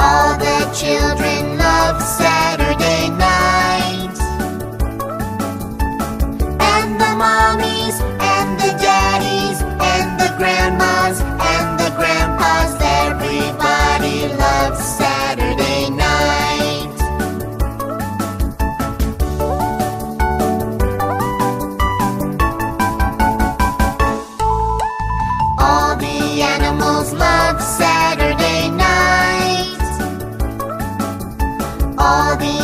All the children love Saturday night. And the mommies, and the daddies, and the grandmas, and the grandpas, everybody loves Saturday night. All the animals love Saturday all the